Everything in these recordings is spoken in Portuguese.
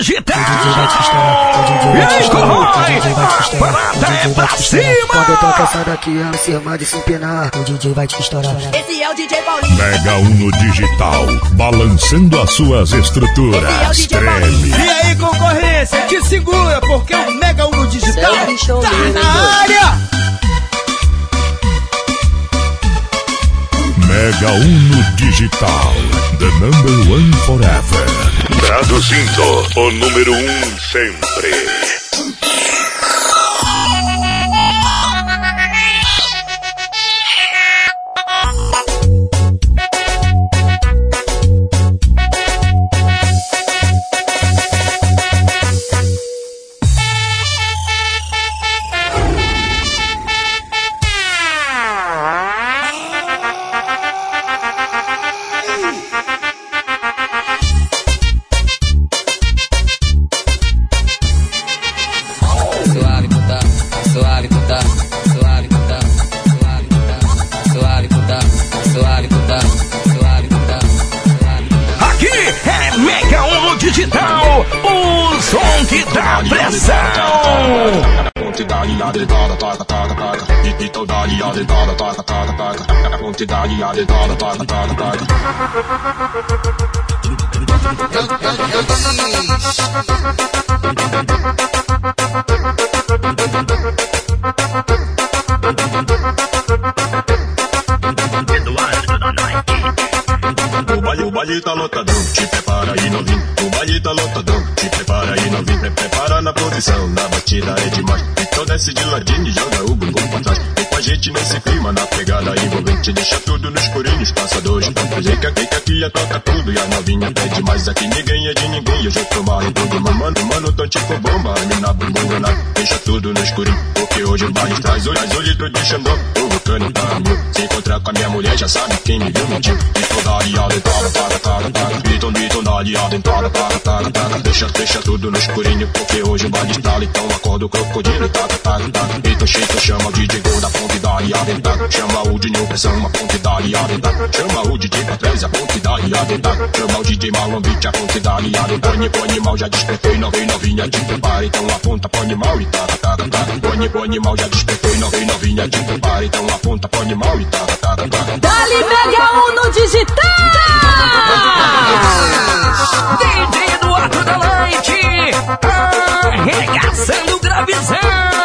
digital. E aí, corrói, parada é pra cima. Quando toca essa daqui, é cima de se empinar. O DJ vai te estourar. Esse é o DJ Paulinho. Mega Uno Digital, balançando as suas estruturas. Treme. E aí, concorrência, te segura, porque o Mega Uno Digital tá na área. Mega Uno Digital, the number one forever. Traduzindo, o número um sempre. O baile, o baile tá lotadão, te prepara aí novinho. O baile tá lotadão, te prepara aí novinho. Pre prepara na posição, na batida é demais. Então desce de ladinho e joga o bumbum pra trás. A gente nesse clima, na pegada envolvente. Deixa tudo no escurinho, os passadores estão presentes. Aqui que aqui é toca tudo e a novinha pede mais. Aqui ninguém é de ninguém, eu já tô em tudo. Mamando, mano, tão tipo bomba. A mina granada, deixa tudo no escurinho. Porque hoje o baile traz o traz o litro de xandão. O vulcano tá. Se encontrar com a minha mulher, já sabe quem me viu mentiu. Então dali a dentada, taca, taca, taca. Gritam, gritam, dali a dentada, taca, taca. Deixa, deixa tudo no escurinho, porque hoje o baile está então acorda o crocodilo, taca, taca. Então chega, chama o DJ Gol da ponte, dali a dentada. Chama o Dinho Pressão, a ponte, dali a dentada. Chama o DJ Patrese, a ponte, dali a dentada. Chama o DJ Marlon Beat, a ponte, dali a dentada. Põe, põe mal, já despertou e não vem novinha, te prepara. Então aponta, põe mal e taca, taca, taca. Põe, põe mal, já despertou e não vem novinha, te prepara. Então aponta, põe mal e taca, taca, taca. Dali Mega Uno Digital. DJ Eduardo da Light, arregaçando o gravizão.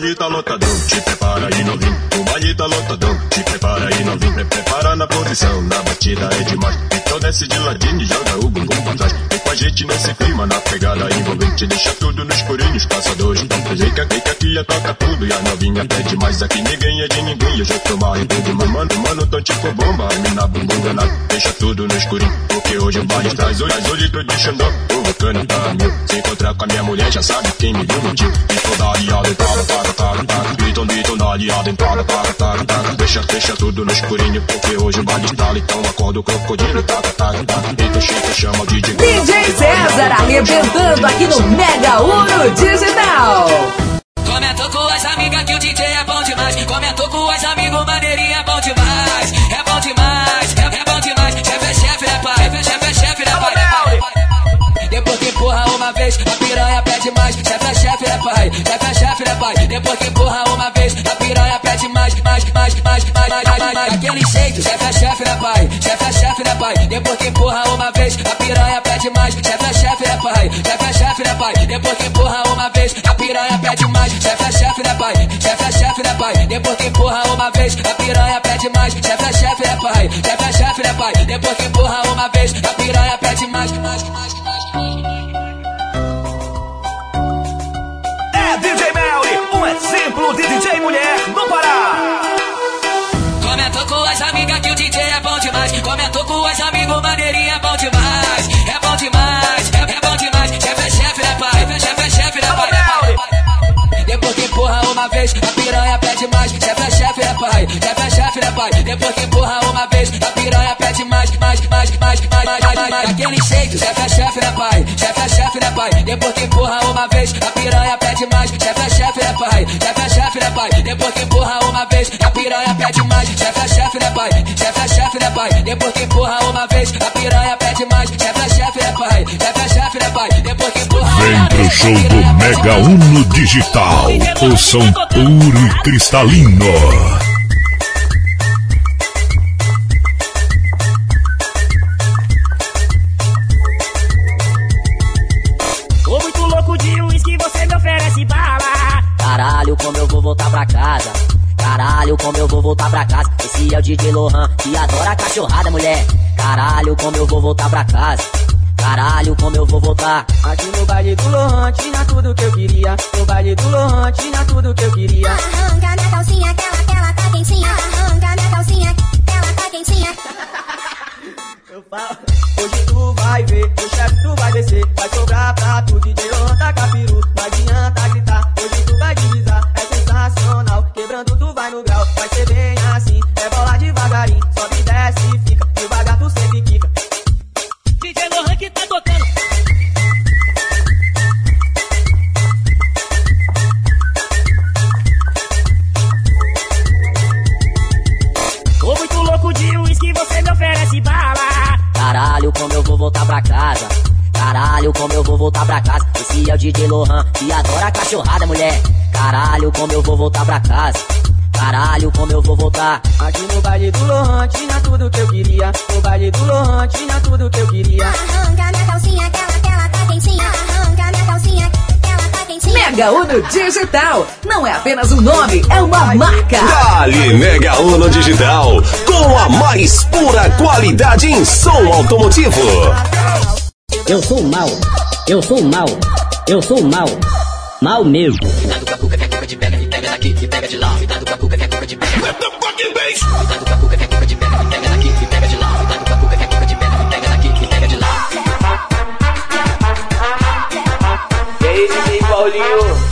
Baile, tá lotadão, te prepara aí novinho. O baile tá lotadão, te prepara aí novinho. Pre prepara na posição, na batida é demais. Então desce de ladinho e joga o bumbum pra trás. Vem com a gente nesse clima, na pegada envolvente. Deixa tudo no escurinho, os passadores presentes. Que aqui, que é toca tudo e a novinha pede mais. Aqui ninguém é de ninguém, eu já tô marrendo de mamando. Mano, tão tipo bomba, mina bumbum granada. Deixa tudo no escurinho, porque hoje o baile traz traz o litro de xandão. O vulcano tá mil. Se encontrar com a minha mulher, já sabe quem me viu mentiu. Então dali a dentada, taca, taca, taca. Gritam, gritam, dali a dentada, taca, taca, taca. Deixa, deixa tudo no escurinho, porque hoje o baile está então acorda o crocodilo, taca, taca, taca. Então chega, chama o DJ. DJ César arrebentando aqui no Mega Uno Digital. Comentou com as amigas que o DJ é bom demais. Comentou com as amigos, maneirinha é bom demais. É bom demais, é, é bom demais. Chefe é chefe, né, pai? Uma vez, a piranha pede mais. Chefe é chefe, né, pai? Chefe é chefe, né, pai? Depois que empurra uma vez, a piranha pede mais, mais, mais, mais, mais, mais, mais, mais. Daquele jeito, chefe é chefe, né, pai? Chefe é chefe, né, pai? Depois que empurra uma vez, a piranha pede mais. Chefe é chefe, né, pai? Chefe é chefe, né, pai? Depois que empurra uma vez, a piranha pede mais. Chefe é chefe, né, pai? Chefe é chefe, né, pai? Depois que empurra uma vez, a piranha pede mais. Chefe é chefe, né, pai? Chefe é chefe, né, pai? Depois que empurra uma vez, a piranha Comentou com as amigos, maneirinha é bom demais. É bom demais, é, é bom demais. Chefe é chefe, né, pai? Chefe é chefe, né, pai? Depois que empurra uma vez, a piranha pede mais. Chefe é chefe, né, pai? Chefe é chefe, né, pai? Depois que empurra uma vez, a piranha pede mais, mais, mais, mais, mais, mais, mais, mais. Daquele jeito, chefe é chefe, né, pai? Chefe é chefe, né, pai? Depois que empurra uma vez, a piranha pede mais. Chefe é chefe, né, pai? Chefe é chefe, né, pai? Depois que empurra uma vez, a piranha pede mais. Chefe é chefe, né, pai? Chefe é chefe, né pai? Depois que empurra uma vez, a piranha pede mais. Chefe é chefe, né pai? Chefe é chefe, né pai? Depois que empurra Vem uma pro vez, show a do piranha pede Mega. Uno Digital. O som puro e cristalino. Tô muito louco de uísque, você me oferece bala. Caralho, como eu vou voltar pra casa? Caralho, como eu vou voltar pra casa? Esse é o DJ Lohan, que adora cachorrada, mulher. Caralho, como eu vou voltar pra casa? Caralho, como eu vou voltar? Aqui no baile do Lohan tinha tudo que eu queria. No baile do Lohan tinha tudo que eu queria. Arranca minha calcinha, que ela, que ela tá quentinha. Arranca minha calcinha, que ela tá quentinha. Eu falo, hoje tu vai ver, o chefe tu vai descer. Vai sobrar pra Uno Digital não é apenas um nome, é uma marca. Dali Mega Uno Digital, com a mais pura qualidade em som automotivo. Eu sou mal, eu sou mal, eu sou mal, mal mesmo. Cuidado com a cuca que a cuca te pega e pega daqui e pega de lá. Cuidado com a cuca que a cuca te pega. Cuidado com a cuca que a cuca te pega e pega daqui e pega de lá. Cuidado com a cuca que a cuca te pega e pega daqui e pega de lá. E aí, Paulinho?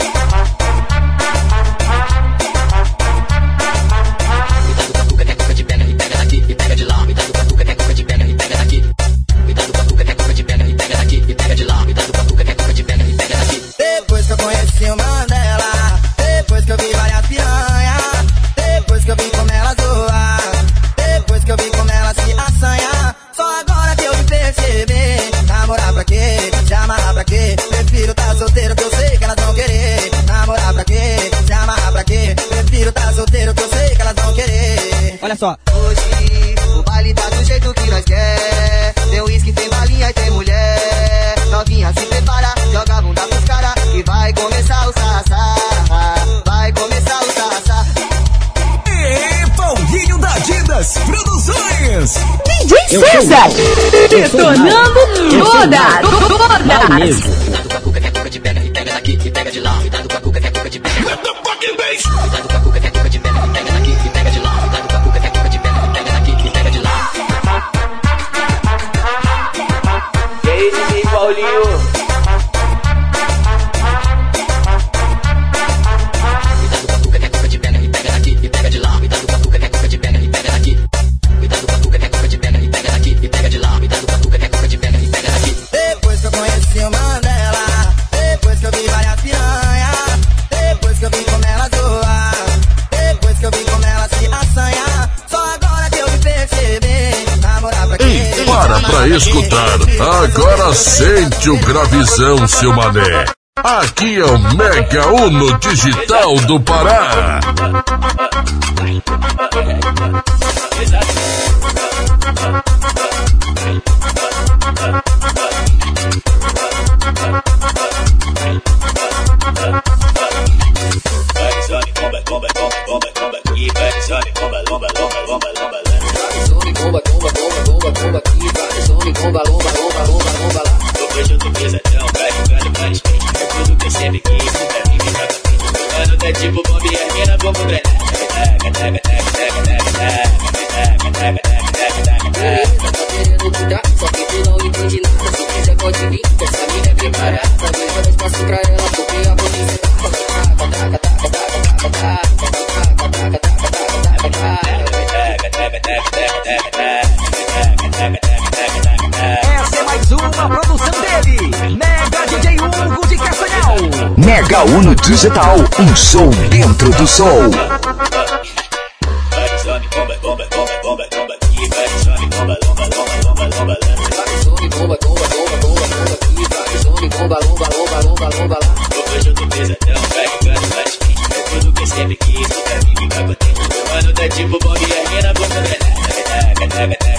Agora sente o gravizão, seu mané. Aqui é o Mega Uno Digital do Pará. Tipo Mega Uno Digital, um som dentro do som. Vai, tipo bomba e a rena, boca, gata, gata, gata, gata.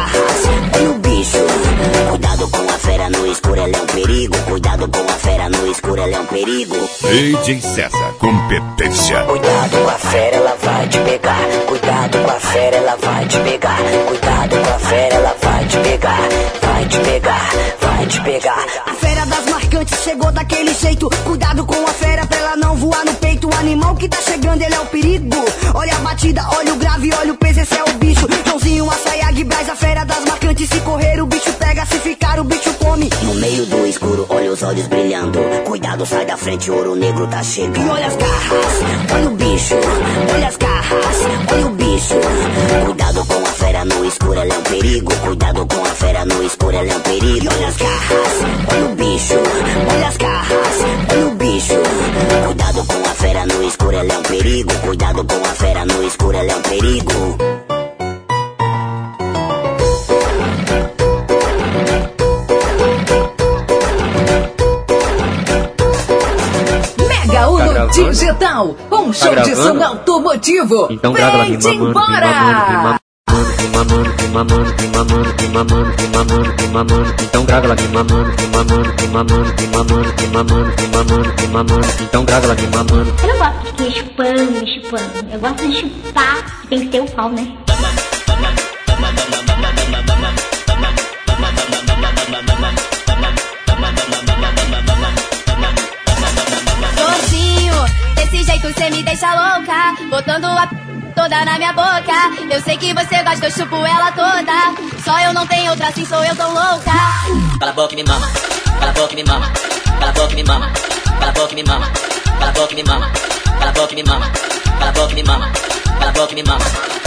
Cuidado com a fera no escuro, ela é um perigo. Cuidado com a fera no escuro, ela é um perigo. DJ César, competência. Cuidado com a fera, ela vai te pegar. Cuidado com a fera, ela vai te pegar. Cuidado com a fera, ela vai te pegar. Vai te pegar, vai te pegar. A fera das marcantes chegou daquele jeito. Cuidado com a fera pra ela não voar no peito. O animal que tá chegando, ele é o perigo. Olha a batida, olha o grave, olha o peso, esse é o bicho. Joãozinho, a saia, Braz, a fera das marcantes. Se correr, o bicho se ficar, o bicho come. No meio do escuro, olha os olhos brilhando. Cuidado, sai da frente, o ouro negro tá chegando. E olha as garras, olha o bicho, olha as garras, olha o bicho. Cuidado com a fera no escuro, ela é um perigo. Cuidado com a fera no escuro, ela é um perigo. E olha as garras, olha o bicho, olha as garras, olha o bicho. Cuidado com a fera no escuro, ela é um perigo. Cuidado com a fera no escuro, ela é um perigo. Digital, um show de som automotivo. Então grava lá, rima, mano, embora! rima, mano, rima, mano, rima, mano, rima, mano, rima, mano, rima, mano. Então grava lá, rima, mano, rima, mano, rima, mano, rima, mano, rima, mano, rima, mano, rima, mano. Então grava lá, rima, mano. Eu não gosto de ficar chupando, chupando. Eu gosto de chupar, tem que ter o pau, né? você me deixa louca, botando a toda na minha boca. Eu sei que você gosta, eu chupo ela toda. Só eu não tenho outra, assim sou eu tão louca. Cala a boca e me mama, cala a boca e me mama, cala a boca e me mama, cala a boca e me mama, cala a boca e me mama, cala a boca e me mama, cala a boca e me mama, cala a boca e me mama.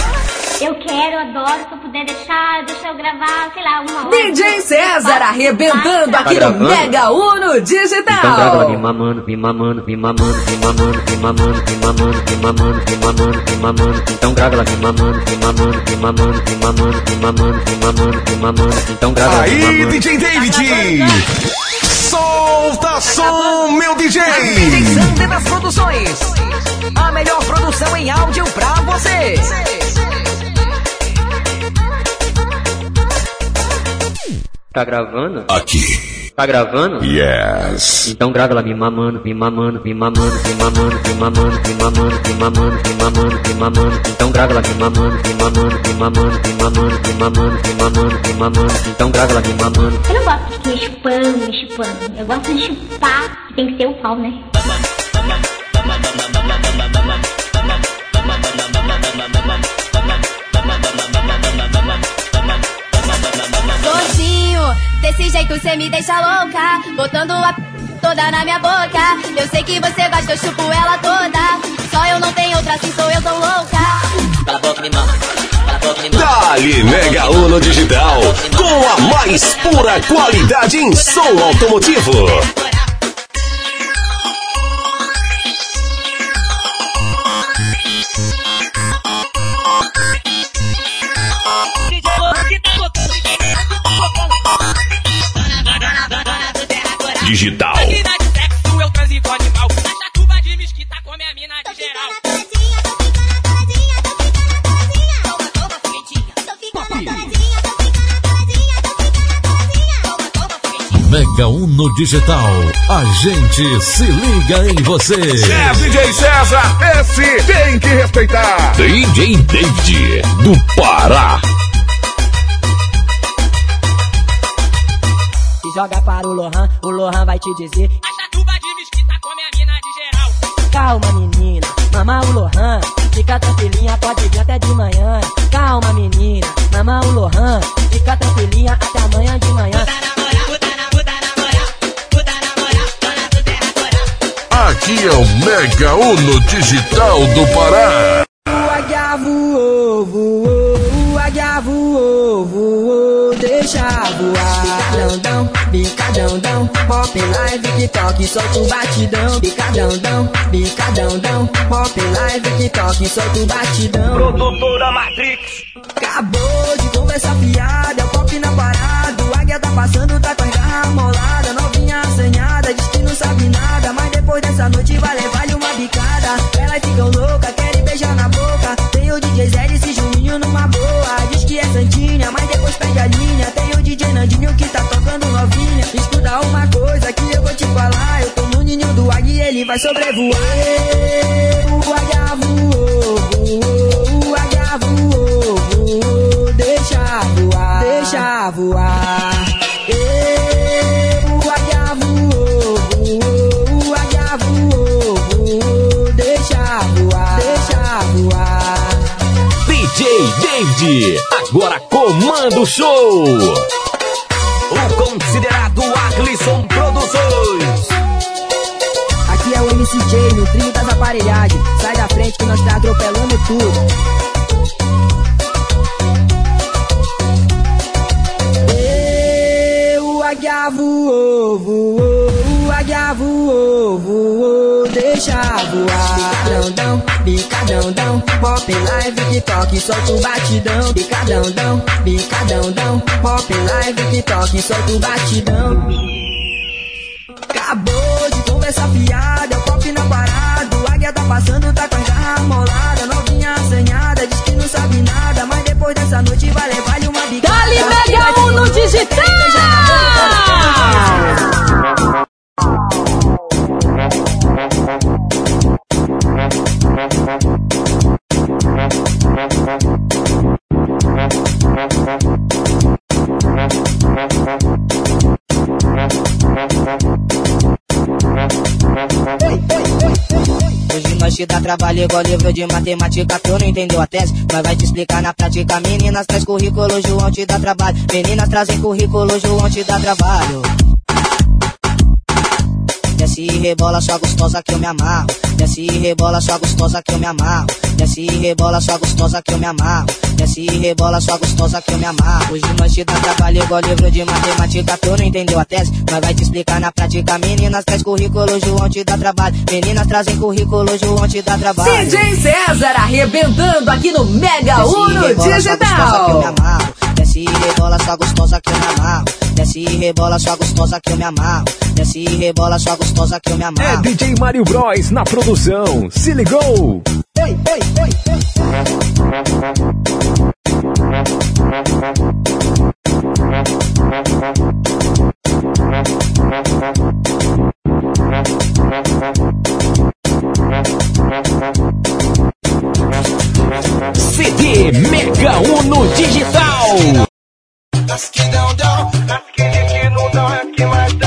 Eu quero, adoro, se eu puder deixar, deixa eu gravar, sei lá, uma hora. DJ César arrebentando aqui no? Mega Uno Então grava lá, Digital. rima, mano, rima, mano, rima, mano, rima, mano, rima, mano, rima, mano, rima, mano, rima, mano, rima, mano. Então grava lá, rima, mano, rima, mano, rima, mano, rima, mano, rima, mano, rima, mano, rima, mano. Então grava Aí. DJ David! Solta som, meu DJ! DJ Sander das Produções. A melhor produção em áudio pra você. Tá gravando? Aqui. Tá gravando? Yes. Então grava lá, me mamando, me mamando, me mamando, me mamando, me mamando, me mamando, me mamando, me mamando, me mamando. Então grava lá, me mamando, me mamando, me mamando, me mamando, me mamando, me mamando, me mamando. Então grava lá, me mamando. Eu não gosto de ficar chupando, me chupando. Eu gosto de chupar, tem que ter o pau, né? Desse jeito cê me deixa louca. Botando a p toda na minha boca. Eu sei que você gosta, eu chupo ela toda. Só eu não tenho outra assim, sou eu tão louca. Cala a boca me mama. Dali Mega Uno Digital, com a mais pura qualidade em som automotivo. digital. A Mega Uno Digital. A gente se liga em você. É DJ César, esse tem que respeitar. DJ David, do Pará. joga para o Lohan, o Lohan vai te dizer. Essa tuba de mesquita come a mina de geral. Calma, menina, mama o Lohan. Fica tranquilinha, pode vir até de manhã. Calma, menina, mama o Lohan. Fica tranquilinha até amanhã de manhã. Aqui é o Mega Uno Digital do Pará. O águia voou, voou, o águia voou, voou, deixa voar. Não bicadão, dão, pop live, TikTok, solta o batidão. Bicadão, dão, bicadão, dão, pop live, TikTok, solta o batidão. Produtora Matrix. Acabou de conversar fiada, é o pop na parada. O águia tá passando, tá com a garra molada. Novinha assanhada, diz que não sabe nada. Mas depois dessa noite vai levar-lhe uma bicada. Elas ficam loucas, querem beijar na boca. Tem o DJ Zé e Juninho numa boa. Diz que é Santinha, mas depois perde a linha. Tem o DJ Nandinho que tá. Escuta uma coisa que eu vou te falar. Eu tô no ninho do águia e ele vai sobrevoar. O águia voou, o águia voou. Deixa voar, deixa voar. Ê, O águia voou, o águia voou. Deixa voar, deixa voar. DJ David, agora comanda o show. O considerado Aclisson Produções. Aqui é o MCJ no trio das aparelhagens. Sai da frente que nós tá atropelando tudo. O águia voou, voou, águia voou, voou, deixa voar. Bicadão, dão, bicadão, dão, pop live, TikTok, solta o batidão. Bicadão, dão, bicadão, dão, pop live, TikTok, solta o batidão. Acabou de conversar fiada, é o pop na parada. O águia tá passando, tá com a garra molada. Novinha assanhada, diz que não sabe nada. Mas depois dessa noite vai levar-lhe uma bicada. Dali Mega Uno Digital! Nós te dá trabalho igual livro de matemática Tu não entendeu a tese, nós vai te explicar na prática Meninas traz currículo, João te dá trabalho. Meninas trazem currículo, João te dá trabalho. Desce e rebola sua gostosa que eu me amarro. Desce e rebola sua gostosa que eu me amarro Desce e rebola sua gostosa que eu me amarro. Desce e rebola sua gostosa que eu me amarro. Hoje nós te dá trabalho igual livro de matemática Tu não entendeu a tese, nós vai te explicar na prática Meninas traz currículo, João te dá trabalho. Meninas trazem currículo, João te dá trabalho. DJ César arrebentando aqui no Mega Uno Digital. Desce e rebola sua gostosa que eu me amarro. Desce e rebola sua gostosa que eu me amarro. Desce e rebola sua gostosa que eu me É amarro. DJ Mário Bros na produção. Se ligou? Oi, oi, oi, CD Mega Uno Digital. As que dão, dão, as que de que não dão é que mais dão.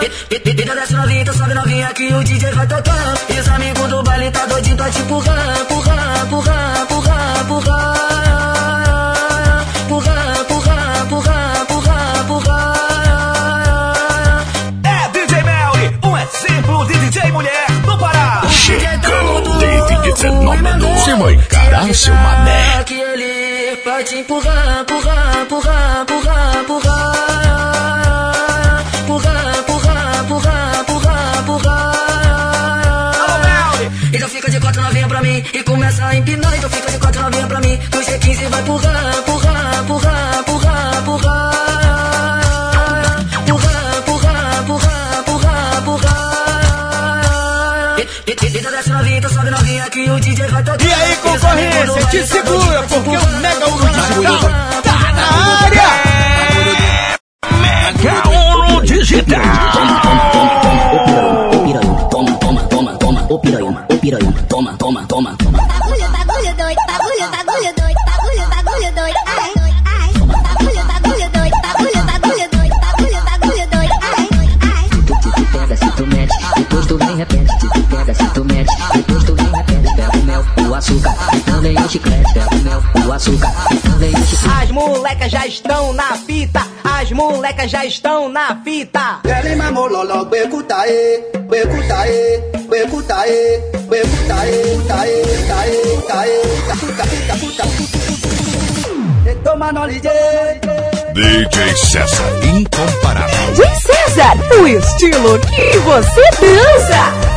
Vida desce novinha, sobe novinha que o DJ vai tocar. E os amigos do baile tá doidinho, tá te empurrar, empurrar, empurrar, empurrar, empurrar. Empurrar, empurrar, empurrar, empurrar, empurrar. É DJ Melly, um exemplo de DJ mulher do Pará. Chegou David Fenômeno. Você vai encarar seu mané. Vai te empurrar, empurrar, empurrar, empurrar, empurrar. Empurrar, empurrar, empurrar, empurrar, empurrar. Então fica de quatro novinha pra mim e começa a empinar. Então fica de quatro novinha pra mim. Do G15 vai empurrar, empurrar, empurrar, empurrar, empurrar. Empurrar, Então sobe novinha que o DJ vai tocar. E aí, concorrência, te segura, porque o Mega Uno Digital tá na área. Mega Uno Digital. Toma, toma, toma, toma, ô piranha, ô piranha, toma, toma, toma, açúcar, vem o chiclete. Pega o mel, o açúcar, vem o chiclete. As molecas já estão na fita, as molecas já estão na fita. Ele mamou loló, beco taê, beco taê, taê, taê, puta, puta, puta, puta. Toma no DJ. DJ César, incomparável. De César, o estilo que você dança.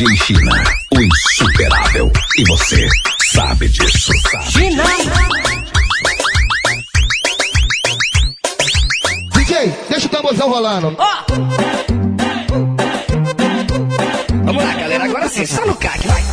DJ China, o insuperável. E você sabe disso. China. DJ, deixa o tamborzão rolando. Vamos lá, galera, agora sim, só no CAC, vai.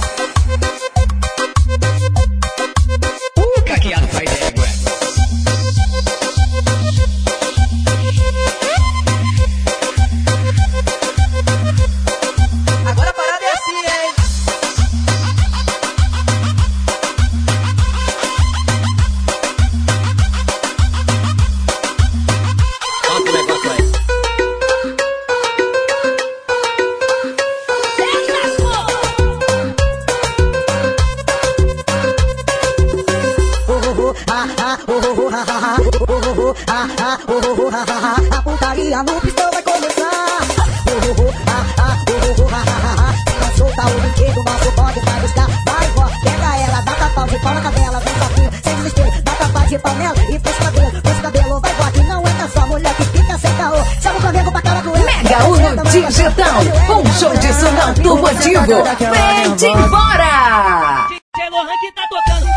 A no pistão vai começar. Oh, oh, oh, ah, ah, oh, oh, oh, ah, ah, ah. Não solta o brinquedo, nosso bode vai buscar. Vai, vó, pega ela, dá tapau de pau na cadela, vem sapinho, sem desespero, dá tapa de panela e puxa o cabelo, puxa o cabelo, vai, vó, que não é só mulher que fica sem caô. Chama o Flamengo pra cara com ela. Mega Uno Digital, um show de som automotivo. Vem embora! DJ Lohan que tá tocando.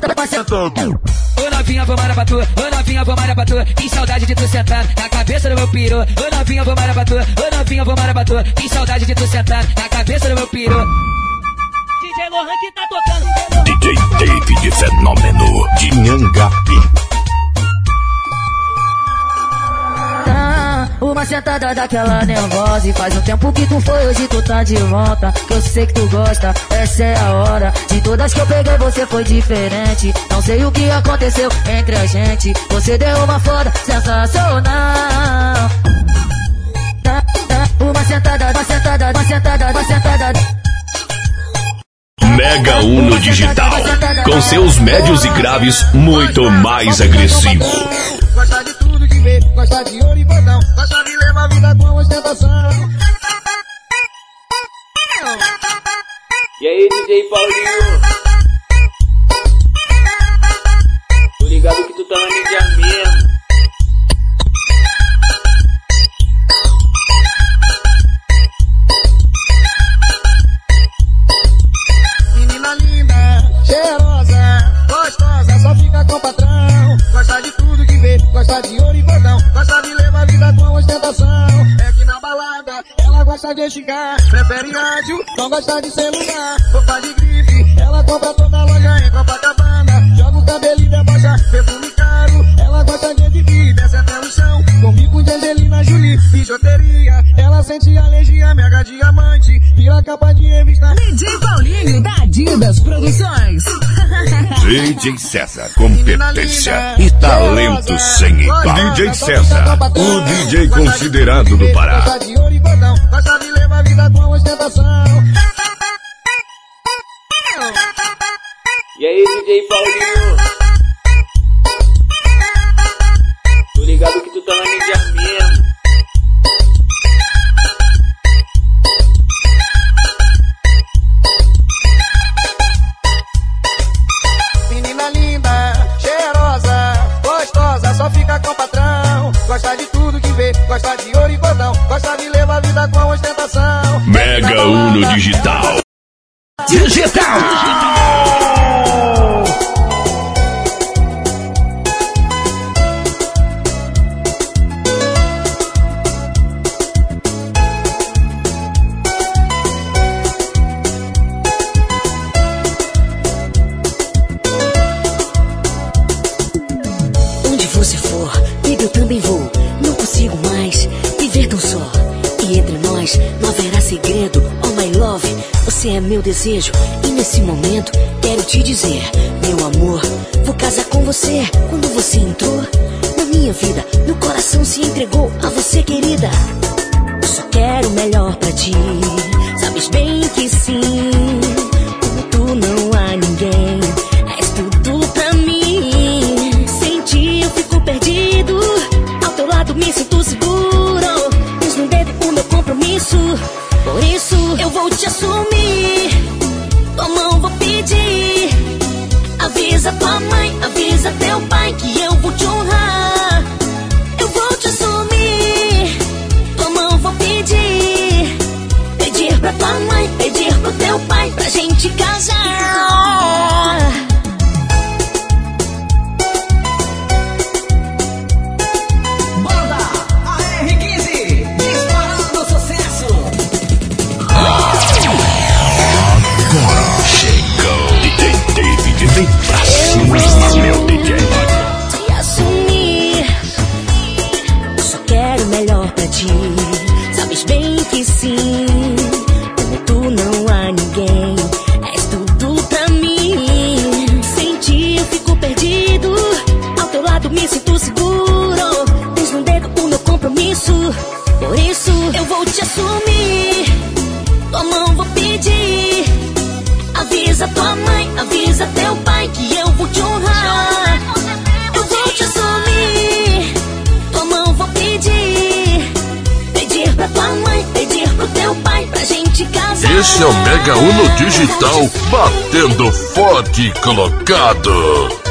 Sentada Ô novinha, vou malhar pra tu, ô novinha, vou malhar pra tu. Que saudade de tu sentar na cabeça do meu piru. Ô novinha, vou malhar pra tu, ô novinha, vou malhar pra tu. Que saudade de tu sentar na cabeça do meu piru. DJ Lohan que tá tocando. DJ David Fenômeno de Nhangapi. Uma sentada daquela nervosa E faz um tempo que tu foi, hoje tu tá de volta. Que eu sei que tu gosta, essa é a hora. De todas que eu peguei você foi diferente. Não sei o que aconteceu entre a gente. Você deu uma foda sensacional. Tá, tá, Uma sentada, uma sentada, uma sentada, uma sentada. Mega Uno Digital. Com seus médios e graves muito mais agressivo gosta de ouro e botão, gosta de levar a vida com ostentação. E aí, DJ Paulinho? Obrigado que tu tá na mídia mesmo. Menina linda, cheirosa, gostosa, só fica com patrão. Gosta de tudo que Gosta de ouro e gosta de levar vida com ostentação. É que na balada, ela gosta de xingar. Prefere rádio, não gosta de celular. Roupa de grife, ela compra toda a loja em Copacabana. Joga o cabelo e debocha, perfume caro. Ela gosta de exibir, desce até o chão. Comigo de Angelina Jolie, bijuteria. Ela sente alergia, mega diamante, vira capa de revista. DJ Paulinho, da Adidas Produções. DJ César, competência e talento sem igual. DJ César, o DJ considerado do Pará. E aí, DJ Paulinho? estão batendo forte colocado.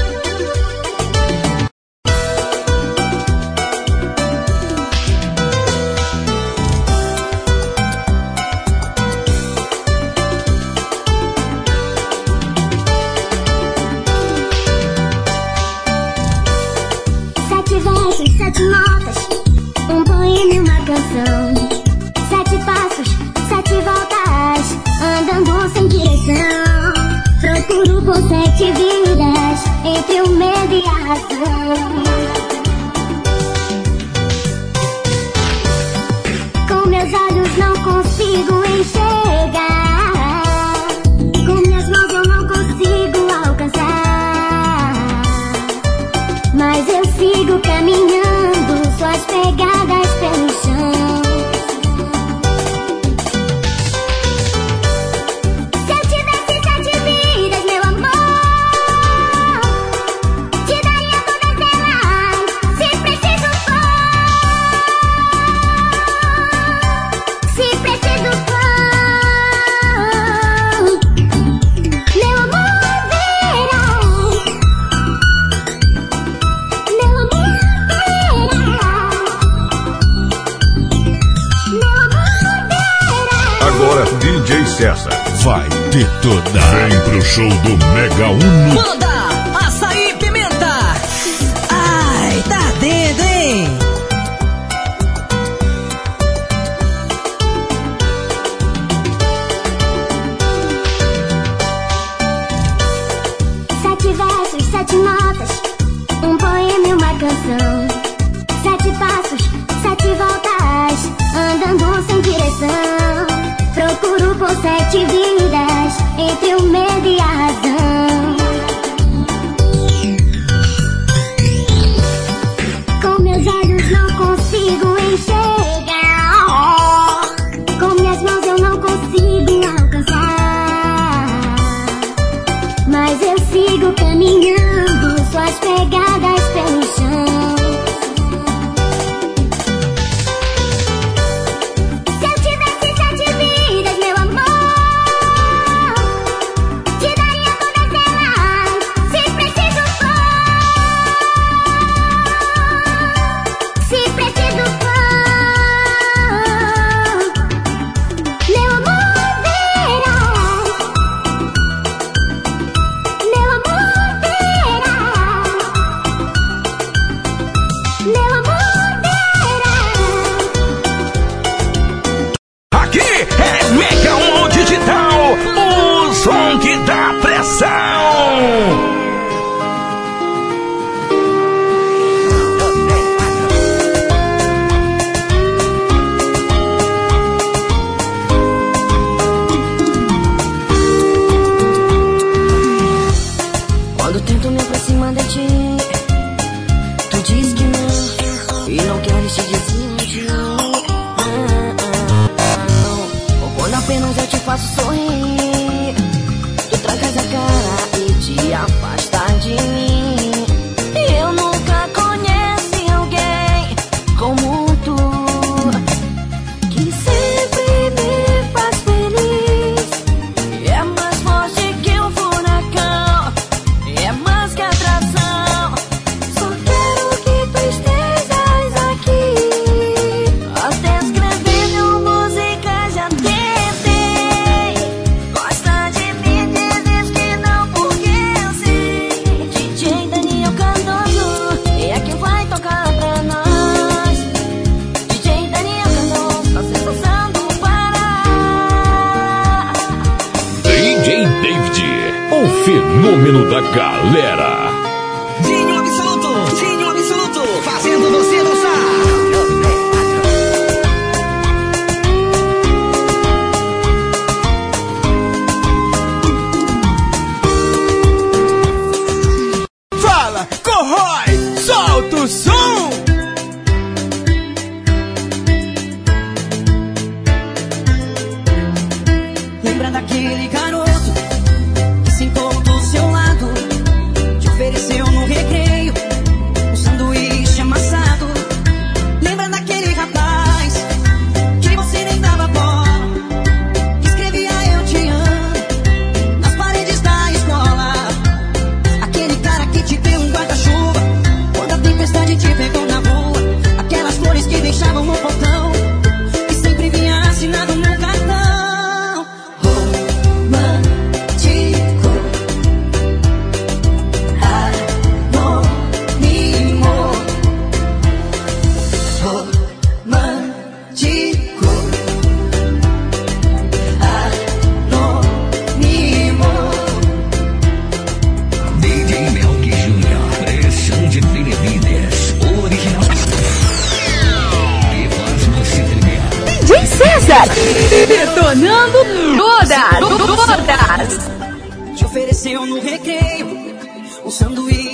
do Mega Uno. Manda!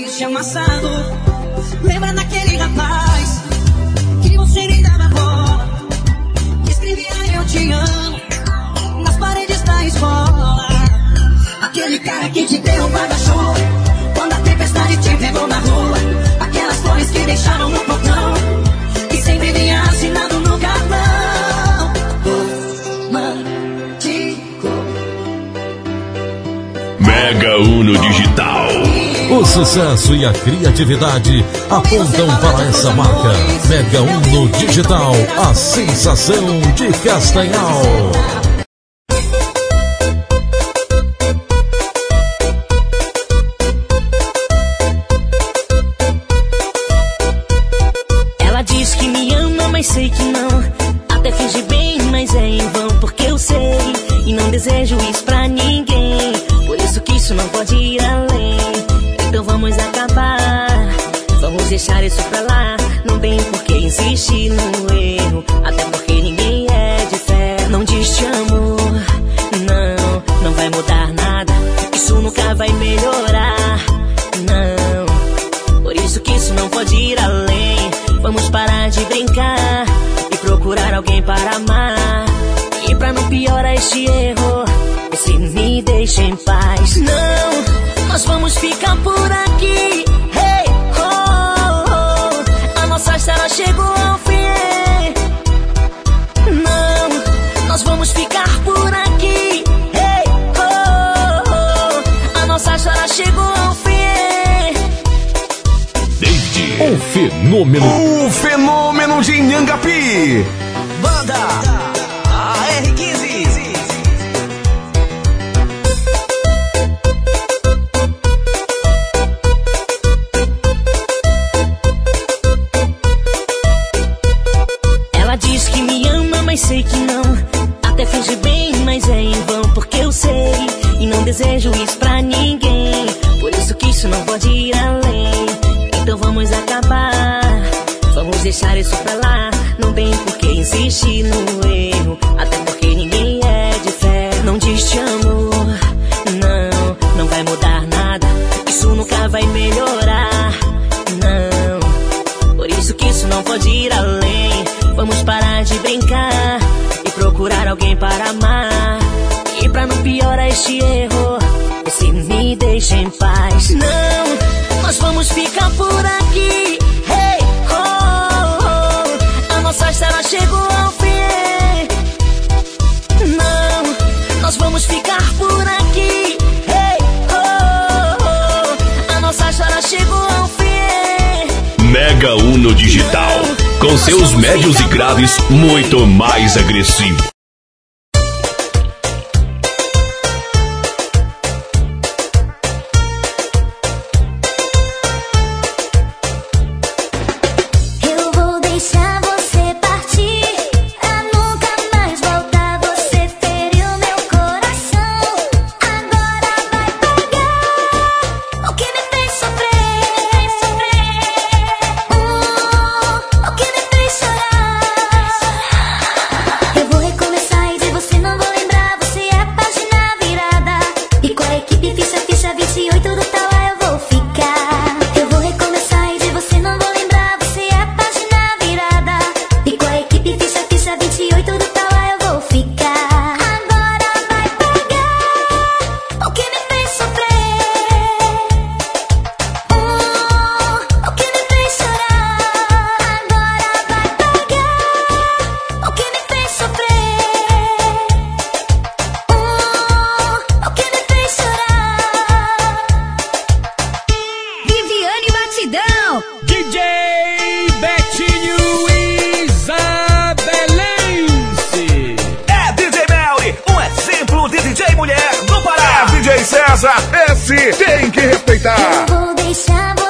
sanduíche amassado. Lembra daquele rapaz que você lhe dava bola? Que escrevia eu te amo nas paredes da escola. Aquele cara que te deu um guarda-chuva quando a tempestade te pegou na rua. Aquelas flores que deixaram no portão. O sucesso e a criatividade apontam para essa marca. Mega Uno Digital, a sensação de Castanhal. deixa em paz. Não, nós vamos ficar por aqui. Hey, oh, oh. A nossa história chegou ao fim. Não, nós vamos ficar por aqui. Hey, oh, oh. A nossa história chegou ao fim. David, o fenômeno. O fenômeno de Inhangapi digital, com seus médios e graves muito mais agressivos. César, esse tem que respeitar. Eu vou deixar você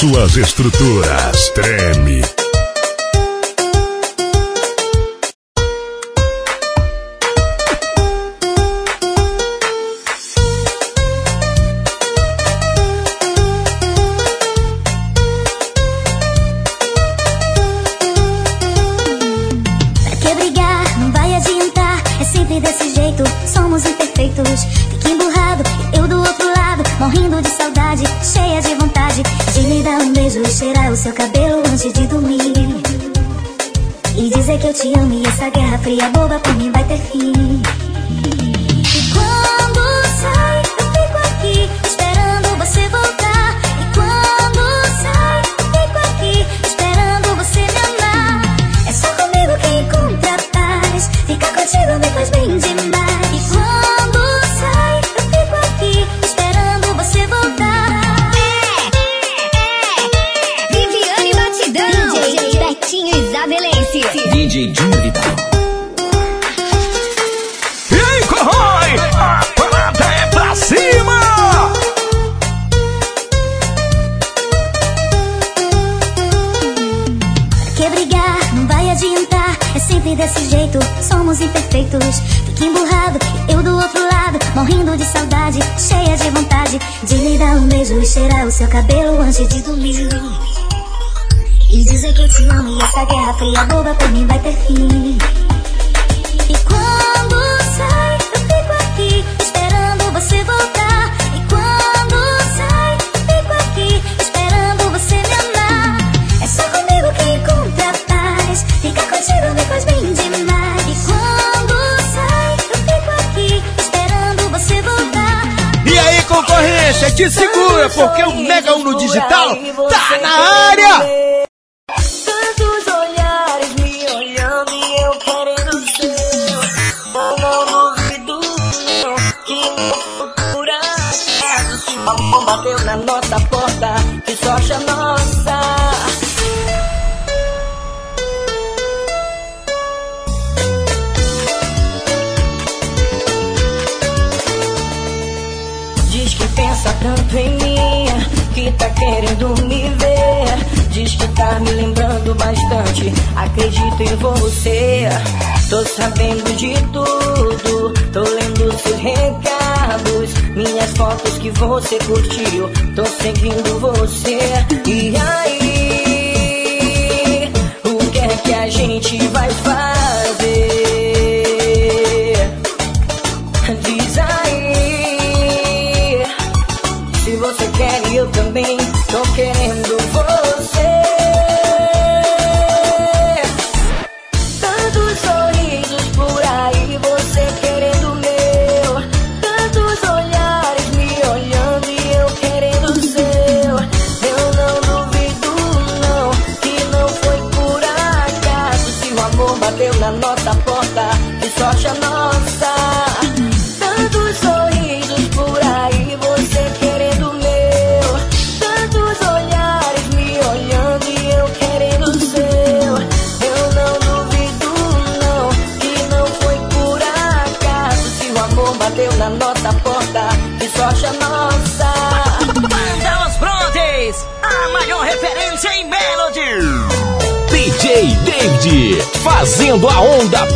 suas estruturas Treme. E dizer que eu te amo e essa guerra fria boba por mim vai ter fim. E quando sai, eu fico aqui esperando você voltar. E quando sai, eu fico aqui esperando você me amar. É só comigo que encontra paz. Ficar contigo me faz bem demais. seu cabelo antes de dormir. E dizer que eu te amo e essa guerra fria boba pra mim vai ter fim. E quando sai, eu fico aqui. Deixa te segura, porque o Mega Uno no digital tá na área! Tantos olhares me olhando e eu querendo ser que Uma bomba é, bateu na nossa porta que só chama querendo me ver. Diz que tá me lembrando bastante. Acredito em você. Tô sabendo de tudo. Tô lendo seus recados. Minhas fotos que você curtiu. Tô seguindo você. E aí? O que é que a gente vai fazer? segurando a onda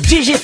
Digi